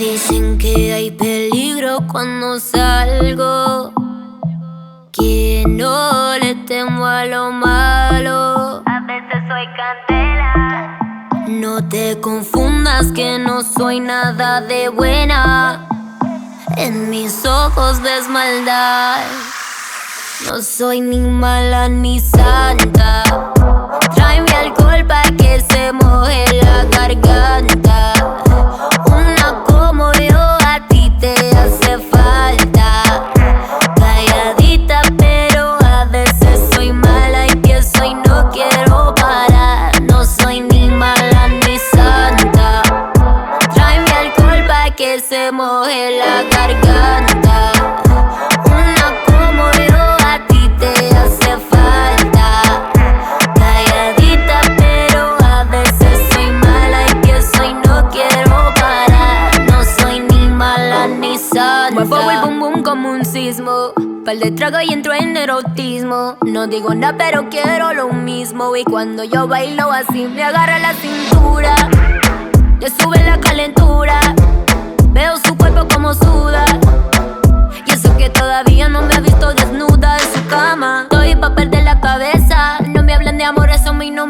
Dicen que hay peligro cuando salgo. Que no le temo a lo malo. A veces soy candela. No te confundas que no soy nada de buena. En mis ojos ves maldad. No soy ni mala ni santa. Se moje la garganta. Una como yo a ti te hace falta. Calladita, pero a veces soy mala y pienso y no quiero parar. No soy ni mala ni santa. Muevo el bum bum como un sismo. Pal de trago y entro en erotismo. No digo nada, pero quiero lo mismo. Y cuando yo bailo así, me agarra la cintura.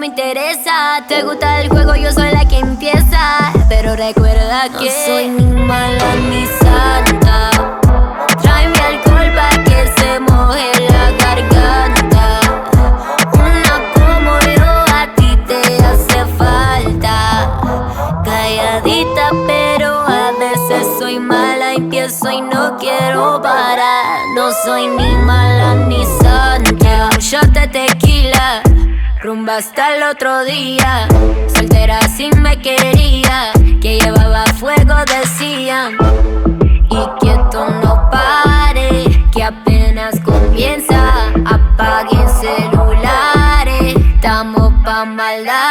Me interesa. Te gusta el juego, yo soy la que empieza. Pero recuerda que no soy ni mala ni santa. Tráeme alcohol pa' que se moje la garganta. Una como yo a ti te hace falta. Calladita, pero a veces soy mala y pienso y no quiero parar. No soy ni mala ni hasta el otro día. Soltera sin me quería, que llevaba fuego decía Y quieto no pare, que apenas comienza. Apaguen celulares, estamos pa' maldad.